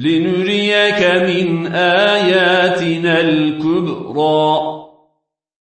لنريك من آياتنا الكبرى.